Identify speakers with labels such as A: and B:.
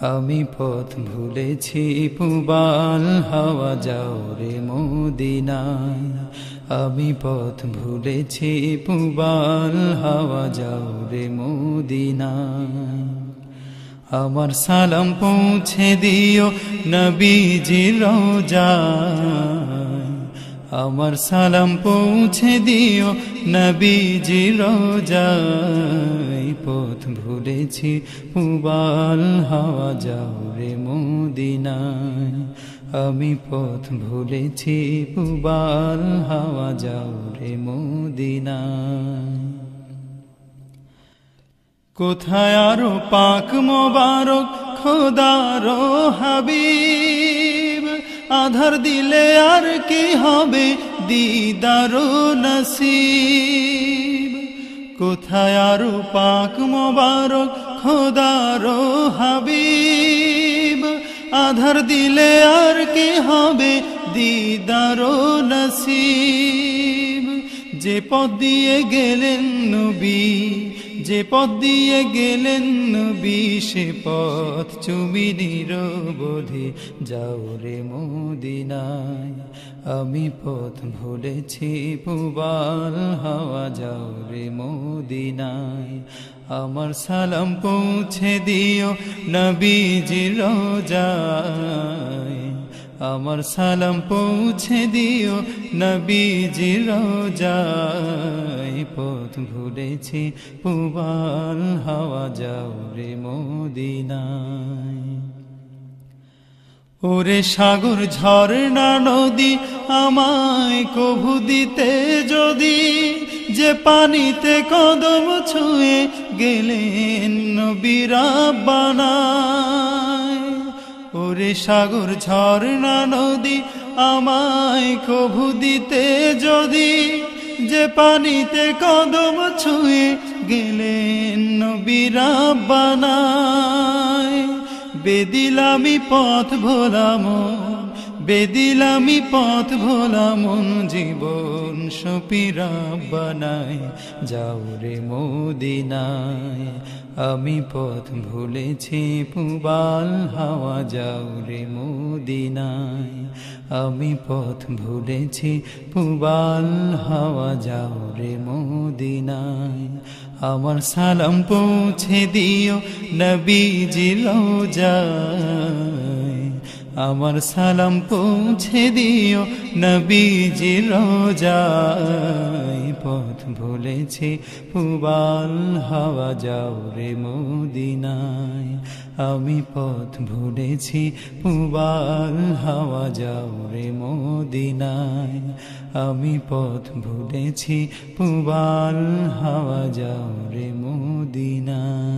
A: আমি পথ ভুলেছি, পুবাল হাওয়া যাও রে মদিনায়। আমি পথ ভুলেছি, পুবাল হাওয়া যাও রে আমার সালাম পৌঁছে দিও নবীজি রোজায় আমার সালাম পৌঁছে দিও, নবীজি রোজায়। পথ ভুলেছি পুবাল হাওয়া যাও রে মদিনায়। আমি পথ ভুলেছি পুবাল হাওয়া যাও রে মদিনায়। কোথায় আরও পাক মোবারক, খোদারো হাবিব? আধার দিলে আর কি হবে? দিদারো নসিব। কোথায় আরও পাক মোবারক খোদারো হাবিব? আধার দিলে আর কি হবে? দিদারো নসিব। যে পদ দিয়ে গেলেন নবী, যে পদ দিয়ে গেলেন নবী, সে পথ চুমি নিরবধি যাও রে মদিনায়। আমি পথ ভুলেছি, পুবাল হাওয়া যাও রে মদিনায়। আমার সালাম পৌঁছে দিও নবীজি রোজায়। আমার সালাম পৌঁছে দিও, নবীজি রোজায়। পথ ভুলেছি পুবাল হাওয়া যাও রে মদিনায়। ওরে সাগর, ঝর্ণা, নদী, আমায় কভু দিতে যদি যে পানিতে কদম ছুঁয়ে গেলেন নবীরা বানায় ওরে সাগর, ঝর্ণা নদী আমায় কভু দিতে যদি যে পানিতে কদম ছুঁয়ে গেলেন নবীরা বানায় বেদিলামি পথ ভোলাম। বেদিলামি পথ ভোলাম জীবন সপিরা বানায়। যাও রে মদিনায়, আমি পথ ভুলেছি, পুবাল হাওয়া, যাও রে মদিনায়। আমি পথ ভুলেছি, পুবাল হাওয়া, যাও রে মদিনায়। আমার সালাম পৌঁছে দিও নবীজি রোজায় আমার সালাম পৌঁছে দিও, নবীজি রোজায়। পথ ভুলেছি পুবাল হাওয়া, যাও রে মদিনায়। আমি পথ ভুলেছি পুবাল হাওয়া, যাও রে মদিনায়। আমি পথ ভুলেছি পুবাল হাওয়া, যাও রে মদিনায়।